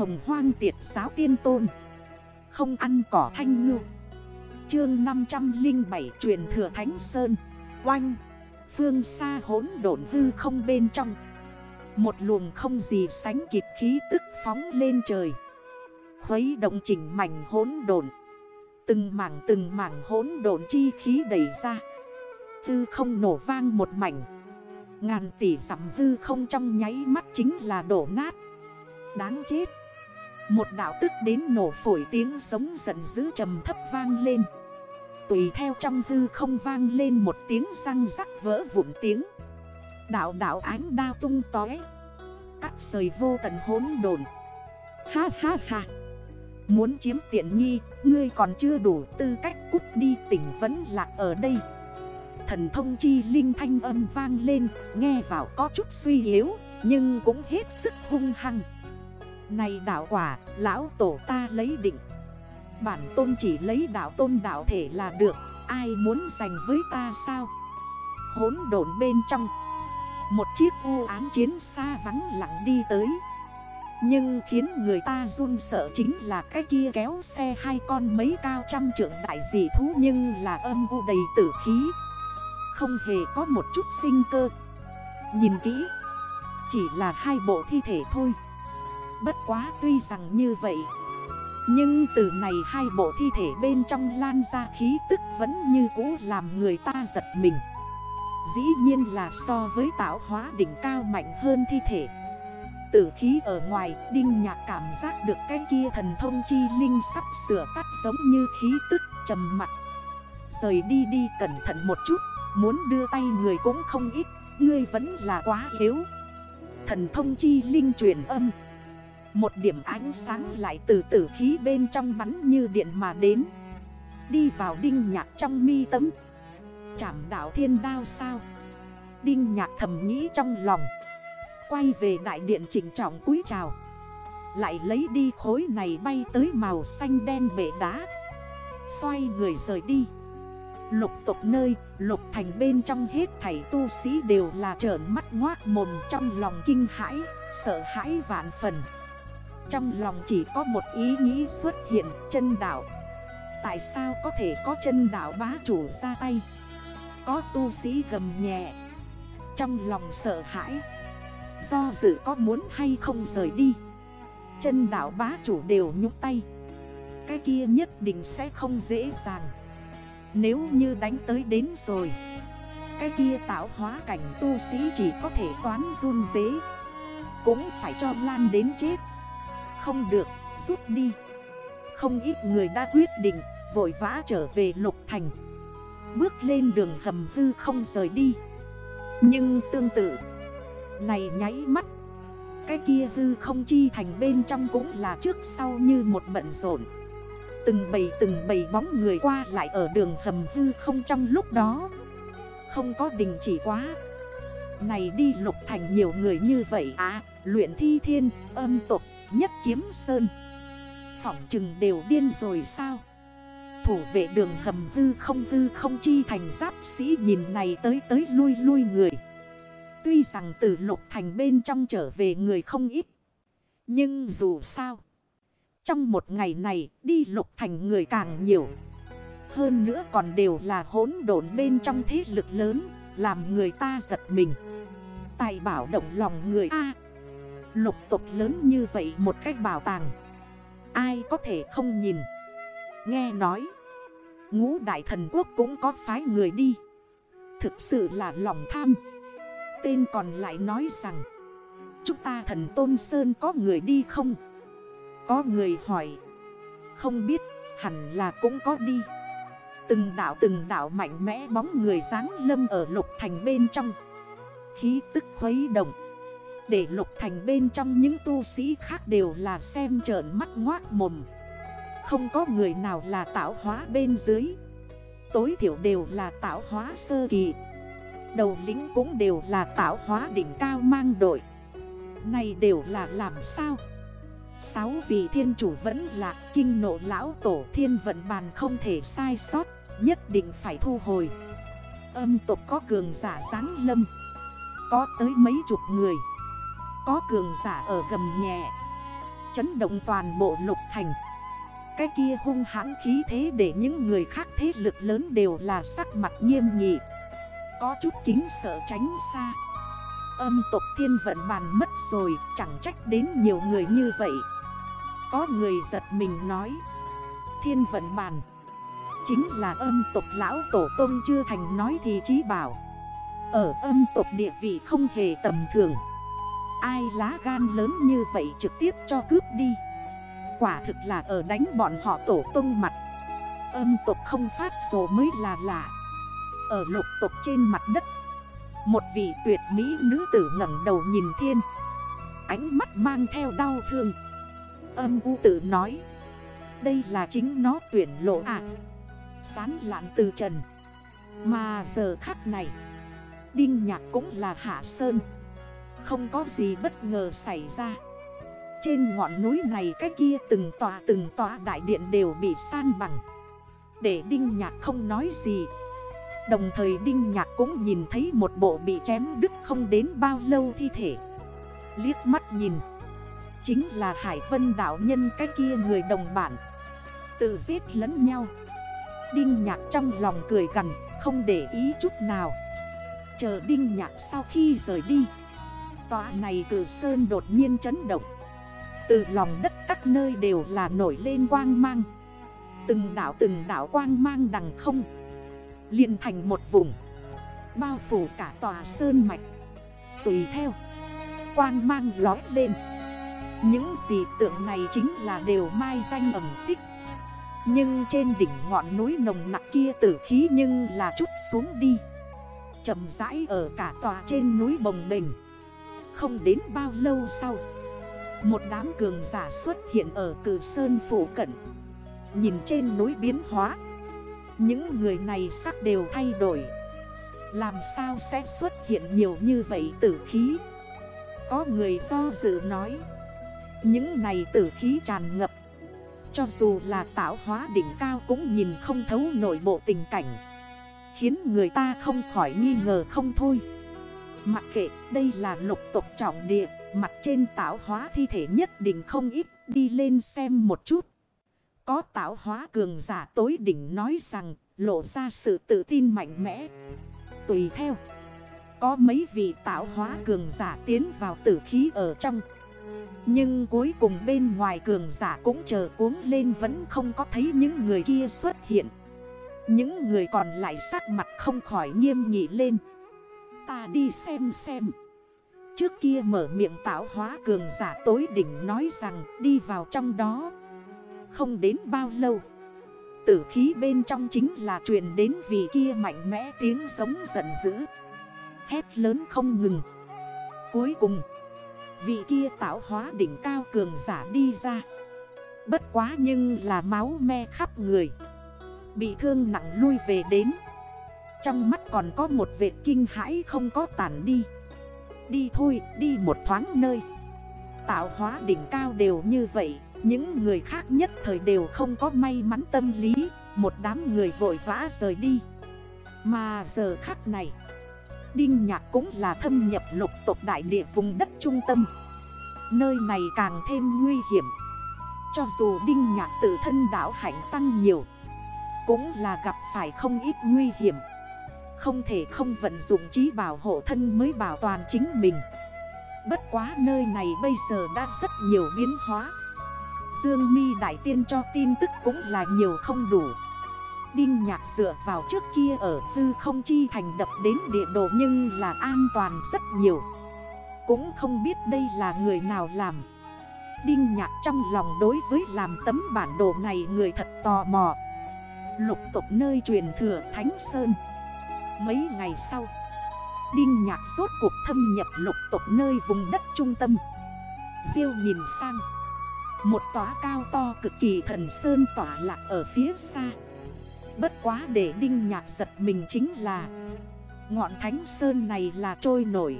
hồng hoang tiệt giáo tiên tôn. Không ăn cỏ thanh ngư. Chương 507 truyền thừa Thánh Sơn. Oanh. Phương xa hốn độn hư không bên trong. Một luồng không gì sánh kịp khí tức phóng lên trời. Khuấy động chỉnh mảnh hốn độn. Từng mảng từng mảng hốn độn chi khí đẩy ra. Hư không nổ vang một mảnh. Ngàn tỷ sắm hư không trong nháy mắt chính là đổ nát. Đáng chết. Một đảo tức đến nổ phổi tiếng sống giận dữ trầm thấp vang lên. Tùy theo trong hư không vang lên một tiếng răng rắc vỡ vụn tiếng. Đảo đảo ánh đao tung tói Cắt rời vô tận hốn đồn Ha ha ha. Muốn chiếm tiện nghi, Ngươi còn chưa đủ tư cách cút đi, tỉnh vẫn lạc ở đây. Thần thông chi linh thanh âm vang lên, Nghe vào có chút suy yếu, Nhưng cũng hết sức hung hăng. Này đảo quả, Lão tổ ta lấy định. Bản tôn chỉ lấy đảo tôn đảo thể là được, Ai muốn giành với ta sao? Hốn đồn bên trong, Một chiếc u ám chiến xa vắng lặng đi tới. Nhưng khiến người ta run sợ chính là cái kia kéo xe hai con mấy cao trăm trưởng đại dị thú Nhưng là âm u đầy tử khí. Không hề có một chút sinh cơ. Nhìn kỹ, Chỉ là hai bộ thi thể thôi. Bất quá tuy rằng như vậy. Nhưng từ này hai bộ thi thể bên trong lan ra khí tức vẫn như cũ làm người ta giật mình. Dĩ nhiên là so với tạo hóa đỉnh cao mạnh hơn thi thể. Tử khí ở ngoài, Đinh nhạc cảm giác được cái kia thần thông chi linh sắp sửa tắt giống như khí tức trầm mặt Rời đi đi cẩn thận một chút, Muốn đưa tay người cũng không ít, Ngươi vẫn là quá yếu. Thần thông chi linh truyền âm một điểm ánh sáng lại từ tử khí bên trong bắn như điện mà đến. Đi vào đinh nhạc trong mi tấm. Chảm đảo thiên đao sao? Đinh nhạc thầm nghĩ trong lòng. Quay về đại điện chỉnh trọng cúi chào. Lại lấy đi khối này bay tới màu xanh đen bể đá. Xoay người rời đi. Lục tục nơi, lục thành bên trong hết thảy tu sĩ đều là trởn mắt ngoác mồm trong lòng kinh hãi, sợ hãi vạn phần trong lòng chỉ có một ý nghĩ xuất hiện, chân đảo Tại sao có thể có chân đảo bá chủ ra tay? Có tu sĩ gầm nhẹ. Trong lòng sợ hãi. Do dự có muốn hay không rời đi. Chân đảo bá chủ đều nhúc tay. Cái kia nhất định sẽ không dễ dàng. Nếu như đánh tới đến rồi, Cái kia tạo hóa cảnh tu sĩ chỉ có thể toán run dế Cũng phải cho lan đến chết không được, rút đi. Không ít người đã quyết định Vội vã trở về Lục Thành. Bước lên đường hầm hư không rời đi. Nhưng tương tự Này nháy mắt Cái kia hư không chi thành bên trong cũng là trước sau như một bận rộn. Từng bầy từng bầy bóng người qua lại ở đường hầm hư không trong lúc đó. Không có đình chỉ quá. Này đi lục thành nhiều người như vậy à Luyện thi thiên, âm tục, nhất kiếm sơn. Phỏng chừng đều điên rồi sao? Thủ vệ đường hầm hư không hư không chi thành giáp sĩ nhìn này tới tới lui lui người. Tuy rằng từ lục thành bên trong trở về người không ít. Nhưng dù sao, Trong một ngày này đi lục thành người càng nhiều. Hơn nữa còn đều là hỗn độn bên trong thế lực lớn, Làm người ta giật mình. Tài bảo động lòng người A. Lục tục lớn như vậy một cách bảo tàng. Ai có thể không nhìn? Nghe nói, Ngũ đại thần quốc cũng có phái người đi. Thực sự là lòng tham. Tên còn lại nói rằng, Chúng ta thần Tôn Sơn có người đi không? Có người hỏi, Không biết, hẳn là cũng có đi. Từng đảo từng đảo mạnh mẽ bóng người dáng lâm ở lục thành bên trong. Khí tức khuấy động để lục thành bên trong những tu sĩ khác đều là xem trợn mắt ngoác mồm. Không có người nào là tạo hóa bên dưới. Tối thiểu đều là tạo hóa sơ kỳ. Đầu lính cũng đều là tạo hóa đỉnh cao mang đội. Này đều là làm sao? Sáu vị thiên chủ vẫn là kinh nộ lão tổ thiên vận bàn không thể sai sót, Nhất định phải thu hồi. Âm tục có cường giả sáng lâm. Có tới mấy chục người có cường giả ở gầm nhẹ. Chấn động toàn bộ lục thành. Cái kia hung hãn khí thế để những người khác thế lực lớn đều là sắc mặt nghiêm nghị. Có chút kính sợ tránh xa. Âm tộc thiên vận bàn mất rồi, Chẳng trách đến nhiều người như vậy. Có người giật mình nói, Thiên vận bàn, Chính là âm tộc lão tổ tôn chưa thành nói thì chí bảo. Ở âm tộc địa vị không hề tầm thường. Ai lá gan lớn như vậy trực tiếp cho cướp đi? Quả thực là ở đánh bọn họ tổ tung mặt. Âm tộc không phát sổ mới là lạ. Ở lục tộc trên mặt đất, Một vị tuyệt mỹ nữ tử ngẩng đầu nhìn thiên. Ánh mắt mang theo đau thương. Âm u tử nói, Đây là chính nó tuyển lộ ạ à. Sán lạn từ trần. Mà giờ khắc này, Đinh nhạc cũng là hạ sơn. Không có gì bất ngờ xảy ra. Trên ngọn núi này cái kia từng tòa từng tòa đại điện đều bị san bằng. Để Đinh Nhạc không nói gì. Đồng thời Đinh Nhạc cũng nhìn thấy một bộ bị chém đứt không đến bao lâu thi thể. Liếc mắt nhìn. Chính là Hải Vân đảo nhân cái kia người đồng bản Tự giết lẫn nhau. Đinh Nhạc trong lòng cười gần Không để ý chút nào. Chờ Đinh Nhạc sau khi rời đi Tòa này cử sơn đột nhiên chấn động. Từ lòng đất các nơi đều là nổi lên quang mang. Từng đảo từng đảo quang mang đằng không, liền thành một vùng, Bao phủ cả tòa sơn mạch. Tùy theo, Quang mang lói lên. Những gì tượng này chính là đều mai danh ẩm tích. Nhưng trên đỉnh ngọn núi nồng nặng kia tử khí nhưng là chút xuống đi. Chậm rãi ở cả tòa trên núi bồng bềnh. Không đến bao lâu sau. Một đám cường giả xuất hiện ở cử sơn phủ cận. Nhìn trên núi biến hóa, Những người này sắc đều thay đổi. Làm sao sẽ xuất hiện nhiều như vậy tử khí? Có người do dự nói, Những này tử khí tràn ngập. Cho dù là tạo hóa đỉnh cao cũng nhìn không thấu nội bộ tình cảnh, Khiến người ta không khỏi nghi ngờ không thôi. Mặc kệ, đây là lục tộc trọng địa, Mặt trên tạo hóa thi thể nhất định không ít, Đi lên xem một chút. Có tạo hóa cường giả tối đỉnh nói rằng, Lộ ra sự tự tin mạnh mẽ. Tùy theo, Có mấy vị tạo hóa cường giả tiến vào tử khí ở trong. Nhưng cuối cùng bên ngoài cường giả cũng chờ cuống lên Vẫn không có thấy những người kia xuất hiện. Những người còn lại sắc mặt không khỏi nghiêm nghị lên. Ta đi xem xem. Trước kia mở miệng tạo hóa cường giả tối đỉnh nói rằng đi vào trong đó. Không đến bao lâu, Tử khí bên trong chính là truyền đến vì kia mạnh mẽ tiếng giống giận dữ. Hét lớn không ngừng. Cuối cùng, Vị kia tạo hóa đỉnh cao cường giả đi ra. Bất quá nhưng là máu me khắp người. Bị thương nặng lui về đến. Trong mắt còn có một vệt kinh hãi không có tàn đi. Đi thôi, đi một thoáng nơi. Tạo hóa đỉnh cao đều như vậy Những người khác nhất thời đều không có may mắn tâm lý Một đám người vội vã rời đi. Mà giờ khắc này Đinh Nhạc cũng là thâm nhập lục tộc đại địa vùng đất trung tâm. Nơi này càng thêm nguy hiểm. Cho dù Đinh Nhạc tự thân đảo hạnh tăng nhiều cũng là gặp phải không ít nguy hiểm. Không thể không vận dụng trí bảo hộ thân mới bảo toàn chính mình. Bất quá nơi này bây giờ đã rất nhiều biến hóa. Dương mi Đại Tiên cho tin tức cũng là nhiều không đủ. Đinh nhạc dựa vào trước kia ở tư không chi thành đập đến địa đồ nhưng là an toàn rất nhiều. Cũng không biết đây là người nào làm. Đinh nhạc trong lòng đối với làm tấm bản đồ này người thật tò mò. Lục tục nơi truyền thừa Thánh Sơn. Mấy ngày sau. Đinh nhạc suốt cuộc thâm nhập lục tục nơi vùng đất trung tâm. Diêu nhìn sang. Một tóa cao to cực kỳ thần sơn tỏa lạc ở phía xa. Bất quá để đinh nhạc giật mình chính là, Ngọn thánh sơn này là trôi nổi.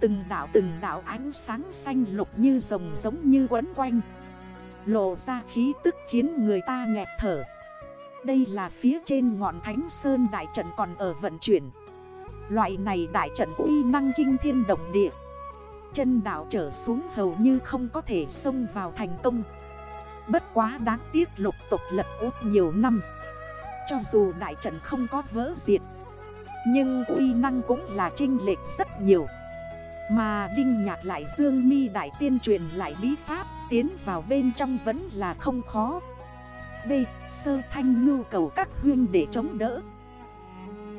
Từng đảo từng đảo ánh sáng xanh lục như rồng giống như quấn quanh. Lộ ra khí tức khiến người ta nghẹt thở đây là phía trên ngọn thánh sơn đại trận còn ở vận chuyển. Loại này đại trận uy năng kinh thiên động địa. Chân đảo trở xuống hầu như không có thể xông vào thành công. Bất quá đáng tiếc lục tục lật út nhiều năm. Cho dù đại trận không có vỡ diệt, Nhưng uy năng cũng là trinh lệch rất nhiều. Mà Đinh Nhạc lại dương mi đại tiên truyền lại bí pháp Tiến vào bên trong vẫn là không khó. B. Sơ thanh nhu cầu các huyên để chống đỡ